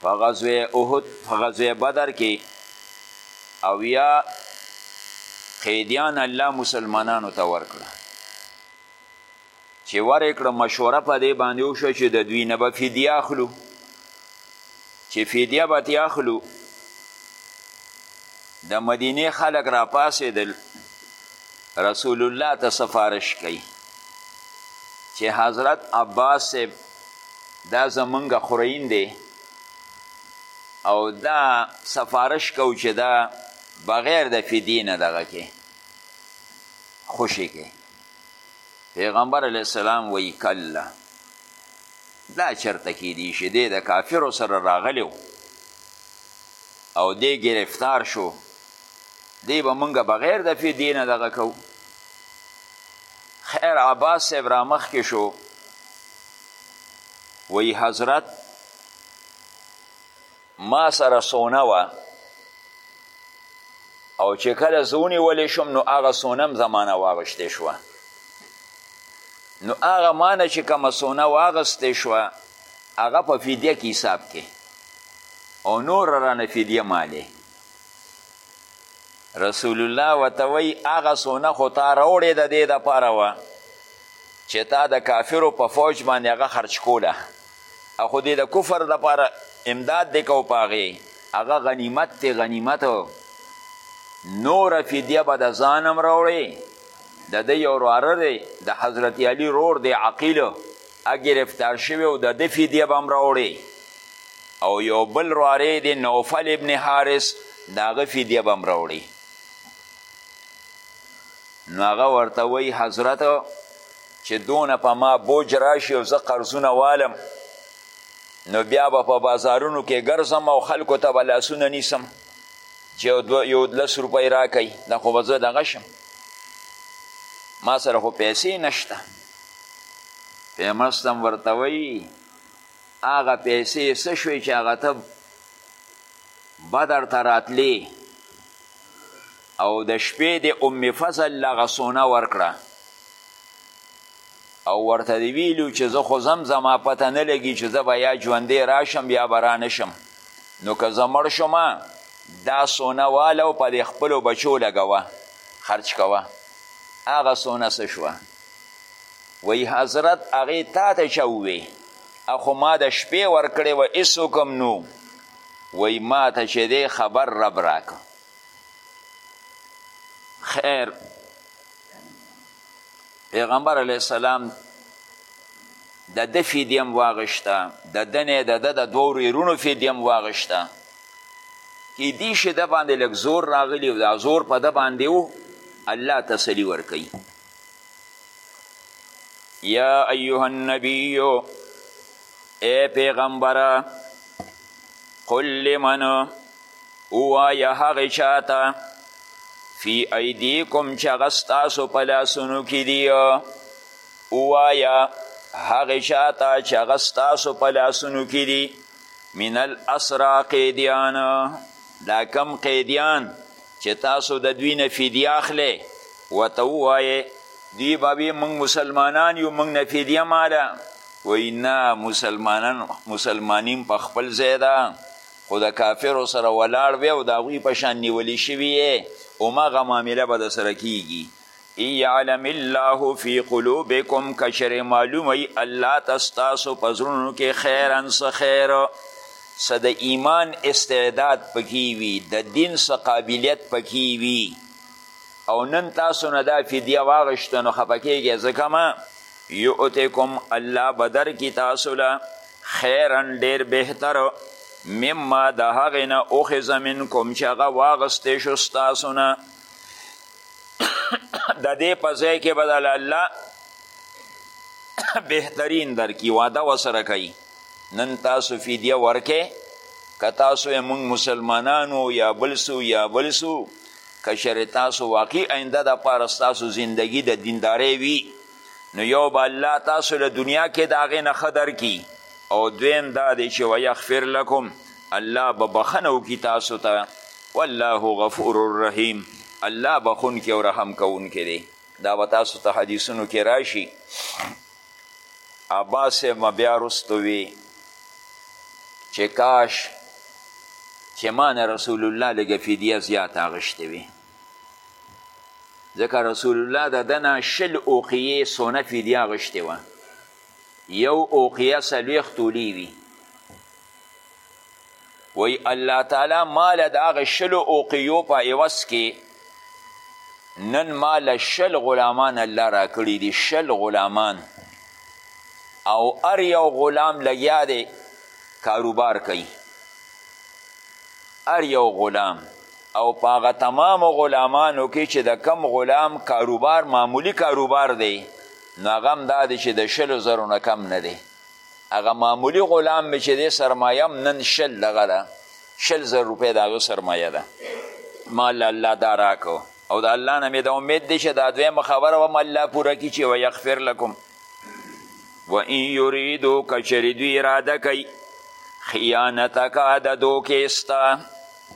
په غزوه احد په غزوه بدر کې اویا قیدیان الله مسلمانانو ته ورکړه چې ورکړه مشوره په دې باندې وشوه چې د دوی نه به فدیه اخلو چې فدیه به ترې اخلو د مدینې خلک راپاسېدل رسول الله ته سفارش کوي چې حضرت عباس صاحب دا زمونږ خورین دی او دا سفارش کو چې دا بغیر د فدی نه دغه کې خوشی کې پیغمبر علیه السلام وی کله دا چرته کې دی شي دی د کافرو سره راغلی او دی گرفتار شو دی به مونږ بغیر د فدیې نه دغه کوو خیر عباس صاحب را مخکې شو وی حضرت ما سره سونه وه او چې کله زه ونیولی شوم نو هغه سونه هم زمانه واغشتې شوه نو هغه مانه چې کومه سونه واغستې شوه هغه په فدیه کې حساب کې او نور رانه فدیه مالې رسول الله ورته وایي هغه سونه خو تا راوړې د دې دپاره وه چې تا د کافرو په فوج باندې هغه خرچ کوله او خو دې د کفر دپاره امداد دې کو په هغې هغه غنیمت دی غنیمت نوره فدیه به د ځان هم راوړې د ده یو وراره دی د حضرت علي رور دی عقیل ګرفتار شوی او د ده فدیه به هم راوړې او یو بل وراره دی نوفل ابن حارس د هغه فدیه به هم راوړې نو هغه ورته وایي حضرت چې دونه په ما بوج راشي او زه قرضونه والم نو بیا به په بازارونو کې ګرځم او خلکو ته به لاسونه نیسم چې یو لس روپۍ راکوي دا خو به زه دغه شم ما سره خو پیسې نشته فیمس تم ورته وایي هغه پیسې څه شوې چې هغه ته بدر ته راتلې او د شپې د ام فضل لغه سونه ورکړه او ورته دی ویلو چې زه خو زم زما پته نه لګي چې زه به یا ژوندې راشم یا به رانشم نو که زه مړ شم دا سونه واله او په دې خپلو بچو لګوه خرچ کوه هغه سونه څه شوه وی حضرت هغې تا ته چا ووی اخو ما د شپې ورکړی و هیڅوک هم نو وی ما ته چې دی خبر رب راکړ خیر پیغمبر علیه السلام د ده فدیه هم واغېسته د ده نه د ده د دوو ورېرونو فدیه هم واغېسته کیدی شي ده باندې لږ زور راغلی او دا زور په ده باندې و الله تسلي ورکوي یا ایها النبی اے پیغمبره قل لمن ووایه هغې چاته فی ایدیکم چې هغه ستاسو په لاسونو کې دي ووایه هغې چاته چې هغه ستاسو په لاسونو کې دي من الاسرا قیدیان دا کم قیدیان چې تاسو د دوی نه فدیه اخلې ورته ووایې دوی به وي موږ مسلمانان یو موږ نه فدیه ماله وایي نه مسلمانان مسلمانیم په خپل ځای ده خو د کافرو سره ولاړ وی او د هغوی په شان نیولی شوي یې هماغه معامله به د سره کیږي یعلم الله فی قلوبکم کشر معلومی الله تستاسو پزرونو کې خیرا څه خیر څه د ایمان استعداد پکې وي د دین څه قابلیت پکې وي او نن تاسو نه دا فدیه واغشته نو خفه کیږئ ځکه ما یؤتکم الله به درکړي تاسو له خیرا ډېر بهتر مما د هغې نه اخذ منکم چې هغه واغستې شو ستاسو نه د دې په ځای کې به دله الله بهترین درکړي واده ورسره کوي نن تاسو فدیه ورکې که تاسو یې موږ مسلمانانو یا بل سو یا بل سو که چېرې تاسو واقعي آینده دپاره ستاسو زندګي د دیندارۍ وي نو یو به الله تاسو له دنیا کې د هغې نه ښه درکړي او دویم دا دی چې ویغفر لکم الله به بخنه وکړي تاسو ته والله غفور الرحیم الله بخونکی او رحم کوونکی دی دا به تاسو ته حدیثونو کې راشي عباس ما بیا رستو وی چې کاش چې ما نه رسول الله لږه فدیه زیاته اغشتې وي ځکه رسول الله د دنه شل اوقیې سونه فدیه اغشتې وه یو اوقیه څلوېښت تولې وي وی الله تعالی ما له د هغې شلو اوقیو په عوض کې نن ما له شل غلامان الله راکړي دي شل غلامان او هر یو غلام لګیا دی کاروبار کوي هر یو غلام او په هغه تمامو غلامانو کې چې د کم غلام کاروبار معمولی کاروبار دی نو هغه هم دا دی چې د شلو زرو نه کم نه دی هغه معمولی غلام می چې دی سرمایه هم نن شل دغه ده شل زر روپۍ د هغه سرمایه ده ما له الله دا راکو او د الله نه مې د امید دی چې دا دویمه خبره به م الله پوره کړي چې ویغفر لکم و این یریدو که چېرې دوی اراده کوي خیانتکه د دوکې ستا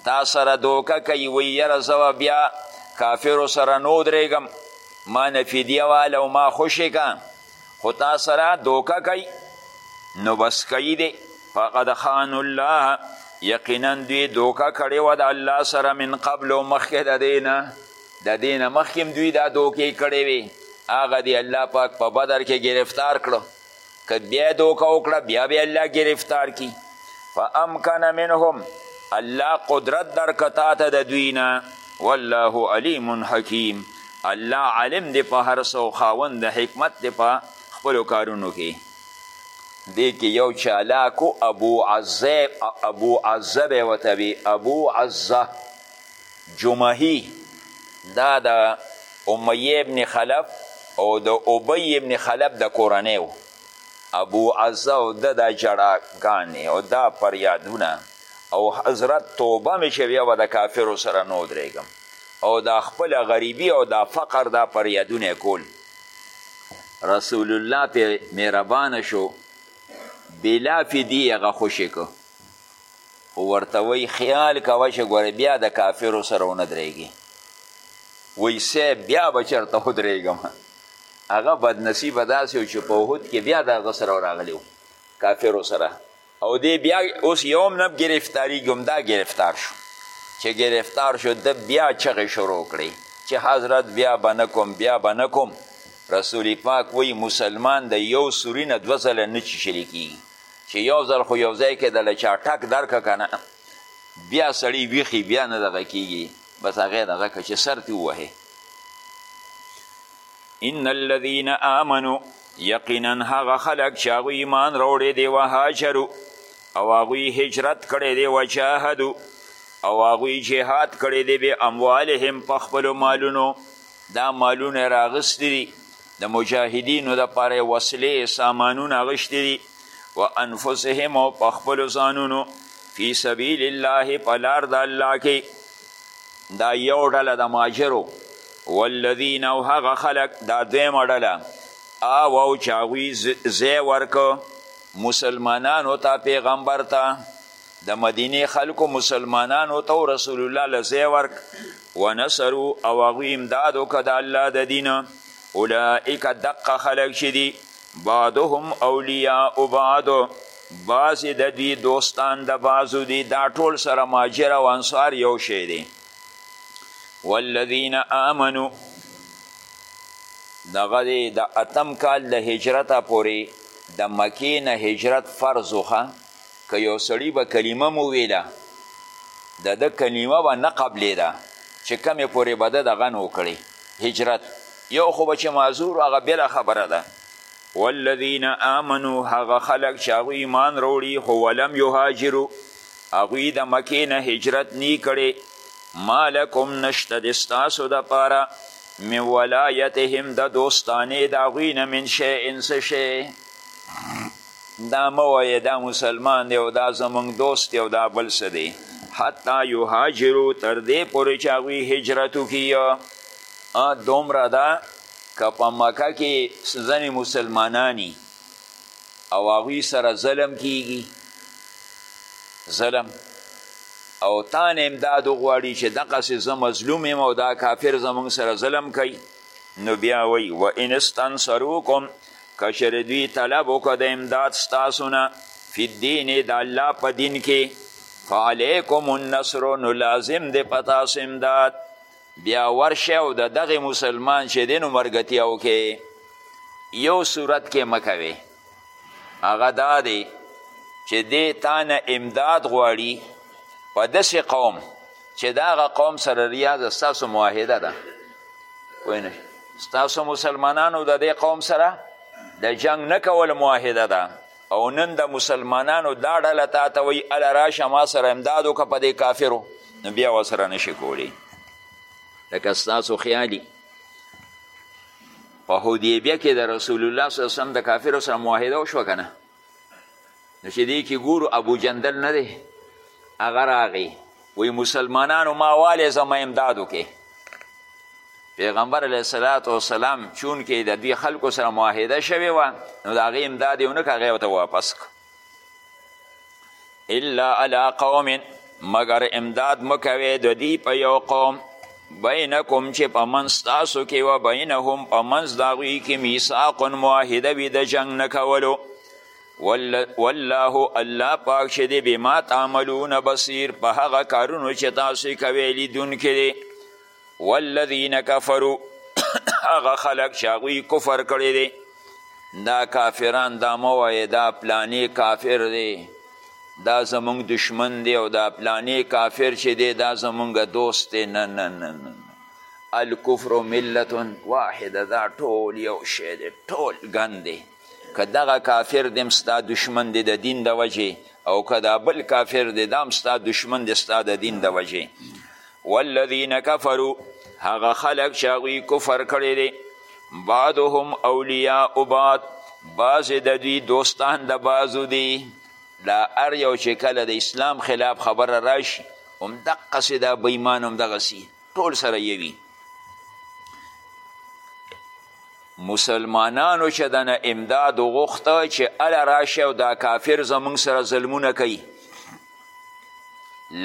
تا سره دوکه کوي وایي یاره زه به بیا کافرو سره نه ودرېږم ما نه فدیه واله او ما خوشې که خو تا سره دوکه کوي نو بس کوي دی فقد خان الله یقینا دوی دوکه کړې وه د الله سره من قبل او مخکې د دې نه د دې نه مخکې هم دوی دا دوکې کړې وې هغه دی الله پاک په بدر کې گرفتار کړو که بیا دوکه وکړه بیا به الله گرفتار کی فامکن منهم الله قدرت درکتا ته د دوی نه والله علیم حکیم الله عالم دی په هر څه او خاوند د حکمت دی په خپلو کارونو کې دی کې یو چالاکو ابو عزه ابو عزه به ورته وي ابو عزه جمهي دا د امیه ابن خلف او د ابی ابن خلف د کورنۍ و ابو عزه او د دا جړاګانې او دا پریادونه او حضرت توبه مې چې بیا به د کافرو سره نه ودرېږم او دا خپل غریبی او دا فقر دا پر یادونه کول رسول الله په مهربان شو بلا فدی هغه خوشی کو او ورته وی خیال کوه چې ګوره بیا د کافرو سره ونه درېږي وی صاحب بیا به چېرته ودرېږم هغه بدنصیبه داسې و چې په احد کې بیا د هغه سره راغلی کافرو سره او دی بیا اوس یو هم نه ګرفتاریږي همدا ګرفتار شو چې ګرفتار شو ده بیا چغې شروع کړې چې حضرت بیا به نه کوم بیا به نه کوم رسول پاک وی مسلمان د یو سوري نه دوه ځله نه چیچلي کیږي چې یو ځل خو یو ځای کې د له چا ټک درکه که نه بیا سړی ویښي بیا نه دغه کیږي بس هغه دغه که چې سر ترې ووهې ان الذین آمنو یقینا هغه خلق چې هغوی ایمان راوړی دی وهاجرو او هغوی هجرت کړی دی وجاهدو او هغوی جهاد کړی دی به اموالهم په خپلو مالونو دا مالونه یې راغستي دي د مجاهدینو دپاره یې وسلې سامانونه غشتي دي و انفسهم او په خپلو ځانونو فی سبیل الله په لار د الله کې دا یو ډله د مهاجرو والذین او هغه خلک دا دویمه ډله آوو چې هغوی ځای ورکو مسلمانانو ته پیغمبر ته د مدینې خلکو مسلمانانو ته او رسول الله له ځای ورک ونصرو او هغوی امداد وکړه د الله د دین اولئک دقه خلک چې دي بعضهم اولیاء بعض بعضې د دوی دوستان د بعضو دي دا ټول سره ماجر او انصار یو شی دی والذین آمنو دغه دی د اتم کال د هجرته پورې د مکې نه هجرت فرض وخه که یو سړي به کلمه مو ویله د ده کلمه به نه قبلېده چې کمې پورې به ده دغه نو کړي هجرت یو خو به چې معذور هغه بله خبره ده والذین آمنو هغه خلق چې هغوی ایمان راوړي خو ولم یهاجرو هغوی د مکې نه هجرت نی کړی ما لکم نشته د ستاسو دپاره من ولایتهم د دوستانې د هغوی نه من شیئن څه شی دا مه وایه دا مسلمان دی او دا زمونږ دوست دی او دا بل څه دی حتی یهاجرو تر دې پورې چې هغوی هجرت وکړي دومره ده که په مکه کې ځینې مسلمانانی او هغوی سره ظلم کیږي ظلم او تا نه امداد وغواړي چې دقسې زه مظلوم یم او دا کافر زموږ سره ظلم کوي نو بیا وایي و ان استنصروکم کشر دوی طلب وکړه د امداد ستاسو نه فی الدین د الله په دین کې فعلیکم النصر نو لازم دی په تاسو امداد بیا ورشه او د دغه مسلمان چې دی نو مرګتیا وکړي یو صورت کې مه کوې هغه دا دی چې دی تا نه امداد غواړي په داسې قوم چې دا هغه قوم سره ریا ده ستاسو معاهده ده پوه نه ستاسو مسلمانانو د دې قوم سره د جنگ نه کول معاهده ده او نن د مسلمانانو دا ډله تا ته وایي هله راشه ما سره امداد وکړه په دې کافرو نو بیا ورسره نشي کولی لکه ستاسو خیالي په حدیبیه کې د رسول الله صلی الله علیه وسلم د کافرو سره معاهده وشوه که نه نو چې دې کې ګورو ابو جندل نه دی هغه راغی وی مسلمانانو ما والې زما امداد وکړي پیغمبر علیه صلات وسلام چونکې د دوی خلکو سره معاهده شوې وه نو د هغې امداد یې ونه کړ هغه ورته واپس کړ الا علی قوم مګر امداد مکوي د دوی په یو قوم بینکم چې په منځ تاسو کې و بینهم په منځ د هغوی کې میثاق معاهده وي د جنګ نه کولو والله الله پاک چې دی بما تعملون بصیر په هغه کارونو چې تاسو کوي لیدونکی دی والذین کفرو هغه خلق چې هغوی کفر کړی دی دا کافران دا مه وایې دا پلانې کافر دی دا زمونږ دشمن دی او دا پلانې کافر چې دی دا زمونږ دوست دی نه نه نه نه الکفر ملت واحده دا ټول یو شی دی ټول ګن دی که دغه کافر دیم ستا دشمن دی د دین د وجې او که دا بل کافر دی دام ستا دشمن دی ستا د دین د وجې والذین کفرو هغه خلق چې هغوی کفر کړی دی بعضهم اولیاء بعض بعض د دوی دوستان د بعضو دی دا هر یو چې کله د اسلام خلاف خبره راشي همدقسې دا بېمان همدغسې ټول سره یوي مسلمانانو چې دنه امداد غوښته چې اله راشه او دا کافر زمونږ سره ظلمونه کوي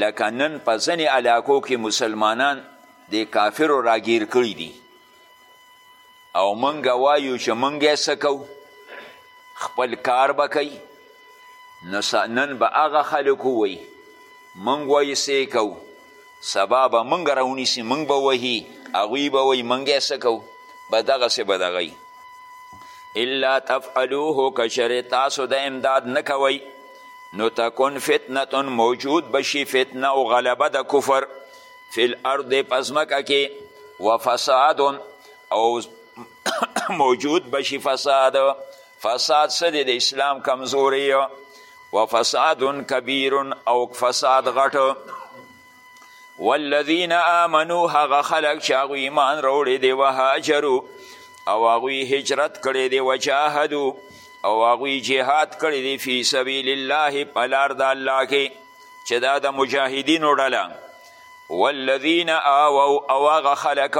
لکه نن په ځنې علاقو کې مسلمانان د کافرو راګیر کړي دي او منګه وایو چې منګه څه کوو خپل کار به کوي نن به هغه خلک ووایي منګ وایي څه کوو سبا به موږ راونیسي موږ به وهي هغوی به وایي موږ یې څه کوو به دغسې به دغه الا تفعلوه که چېرې تاسو د امداد نه کوئ نو تکن فتنه موجود بشي فتنه او غلبه د کفر فی الارض په ځمکه کې و فساد او موجود بشي فساد فساد څه دی د اسلام کمزوري و فساد کبیر او فساد غټ والذین آمنو هغه خلق چې هغوی ایمان راوړی دی وهاجرو او هغوی هجرت کړی دی وجاهدو او هغوی جهاد کړی دی فی سبیل الله په لار د الله کې چې دا د مجاهدینو ډله والذین آوو او هغه خلک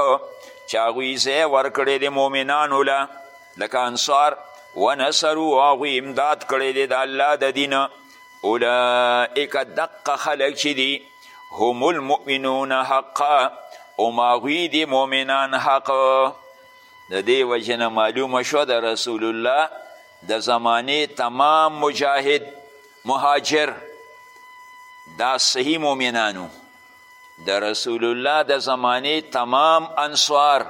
چې هغوی ځای ورکړی د مؤمنانو له لکه انصار ونصرو هغوی امداد کړی دی د الله د دین اولئک دقه خلک چې دي هم المؤمنون حقا هم هغوی دي مؤمنان حق د دې وجې نه معلومه شوه د رسول الله د زمانې تمام مجاهد مهاجر دا صحیح مؤمنانو د رسول الله د زمانې تمام انصار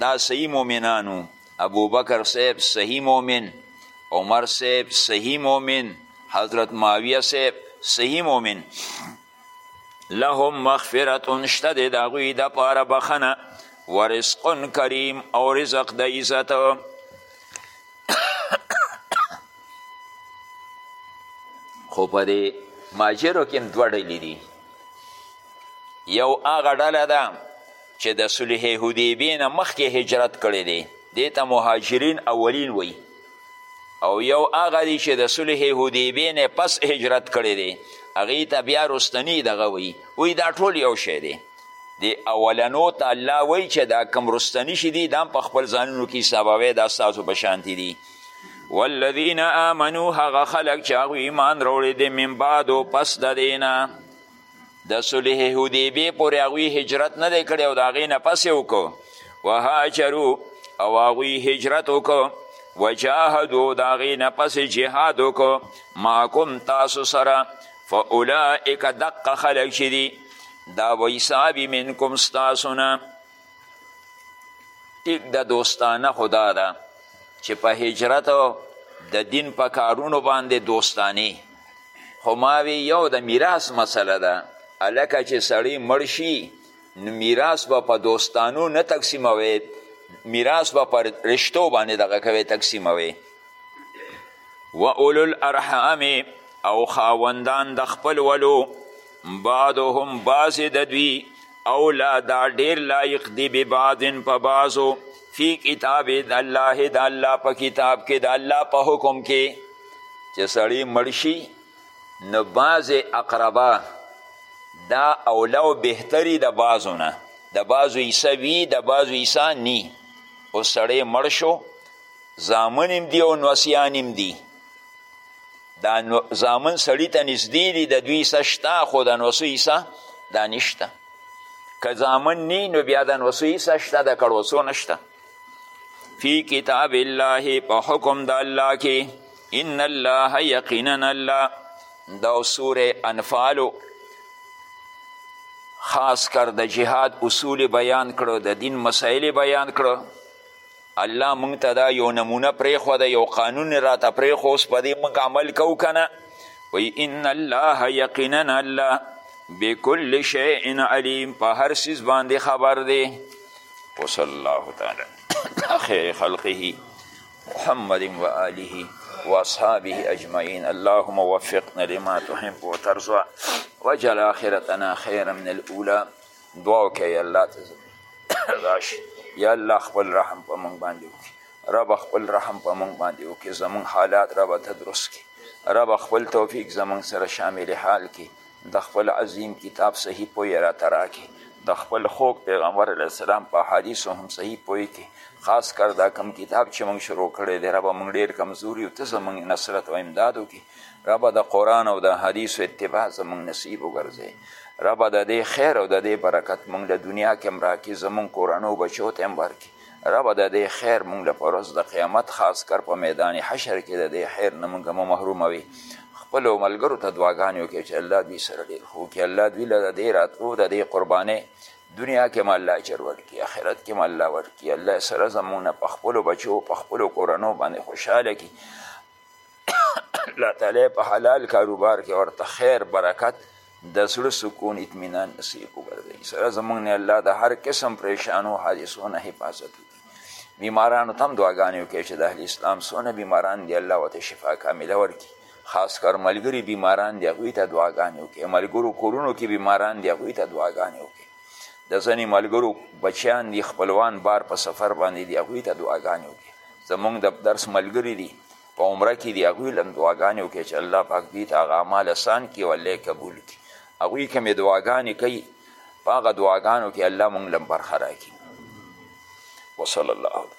دا صحیح مومنانو ابوبکر صاحب صحیح مومن عمر صاحب صحیح مومن حضرت معاویه صاحب صحیح مومن لهم مغفرت شته د هغوی دپاره بخنه ورزق کریم او رزق د عزت خو په دې ماجرو کې هم دوه ډلې دي یو هغه ډله ده چې د صلح حدیبې نه مخکې هجرت کړی دی دې ته مهاجرین اولین وی او یو هغه دی چې د صلح حدیبې نه پس هجرت کړی دی هغې ته بیا رستنی دغه وی وی دا ټول یو شی دی د اولنو ته الله وی چې دا کم رستنی شي دي دا په خپل ځانونو کې حسابوی دا ستاسو په شانتي دي والذین آمنو هغه خلق چې هغوی ایمان راوړی دی من بعدو پس د دې نه د صلح حدیبې پورې هغوی هجرت نه دی کړی او د هغې نه پس یې وکړو وهاجرو او هغوی هجرت وکړو وجاهدو د هغې نه پس جهاد وکړو معکم تاسو سره فاولئک دقه خلق چې دي دا ویسابي منکم ستاسو نه ټیک د دوستانه خو دا ده چې په هجرت د دین په کارونو باندې دوستانه خو ما وی یو د میراث مسله ده هلکه چې سړی مړ شي نو میراث به په دوستانو نه تقسیموي میراث به پر رشتو باندې دغه کوي تقسیموي و اولو الارحام او خاوندان د خپل ولو بعضهم بعض د دوی اولا دا ډیر لایق دی به بعضن په بعضو فی کتاب د الله د الله په کتاب کې د الله په حکم کې چې سړی مړ شي نو بعض اقربا دا اولا او بهتری د بعضو نه د بعضو عیسه وي د بعضو عیسه نی او سړی مړ شو زامن هم دي او نوسیان هم دي دا زامن سړی ته نږدې دي د دوی حصه شته خو د نوسو حصه دا نشته که زامن نی نو بیا د نوسو حصه شته د کړوسو نشته فی کتاب الله په حکم د الله کې ان الله یقینا الله دا سوره انفالو خاص کر د جهاد اصول بیان کړو د دین مسائل بیان کړو الله موږ ته دا یو نمونه پرېښوده یو قانون یې راته پرېښو اوس په دې موږ عمل کوو که نه وایي ان الله یقینا الله بکل شیء علیم په هر څیز باندې خبر دی وصلی الله تعالی خیر خلقه محمد و آله و اصحابه اجمعین اللهم وفقنا لما تحب وترضى واجعل آخرتنا خيرا من الأولى دعا وکړئ الله ته راشي یا الله خپل رحم په موږ باندې وکړي رب خپل رحم په موږ باندې وکړي زموږ حالات رب ته درست کړي رب خپل توفیق زموږ سره شامل حال کړي د خپل عظیم کتاب صحیح پوی را تراکې د خپل خوږ پیغمبر علیه السلام په حدیثو هم صحیح پوی کې خاص کر دا کم کتاب چې موږ شروع کړی دی ربه موږ ډېر کمزوري یو ته زموږ نصرت او امداد وکړي ربه د قرآن او د حدیثو اتباع زمونږ نصیب وګرځې ربه د دې خیر او د دې برکت مونږ له دنیا کې هم راکړي زمونږ کورنو بچو ته هم ورکړي ربه د دې خیر مونږ له په ورځ د قیامت خاص کر په میدان حشر کې د دې خیر نه مونږ مو محروموي خپلو ملګرو ته دعاګانې وکړي چې الله دوی سره ډېر ښه وکړي الله دوی له د دې راتلو د دې قربانۍ دنیا کې هم الله اجر ورکړي آخرت کې هم الله ورکړي الله سره زمونږ نه په خپلو بچو په خپلو کورنو باندې خوشحاله کړي الله تعالی په حلال کاروبار کې ورته خیر برکت د زړه سکون اطمینان نصیب وګرځوي سره زموږ نه الله د هر قسم پریشانو حادثو نه حفاظت وکړي بیمارانو ته هم دعاګانې وکړي چې د اهل اسلام څونه بیماران دي الله ورته شفا کامله ورکړي خاص کر ملګري بیماران دي هغوی ته دعاګانې وکړي ملګرو کورونو کې بیماران دي هغوی ته دعاګانې وکړي د ځینې ملګرو بچیان دي خپلوان بار په سفر باندې دي هغوی ته دعاګانې وکړي زمونږ د درس ملګري دي په عمره کې دي هغوی له دعاګانې وکړي چې الله پاک دوی ته هغه اعمال اسان کړي او الله قبول کړي هغوی که مې دعاګانې کوي په هغه دعاګانو کې الله مونږ له برخه راکړي وصلی الله علیه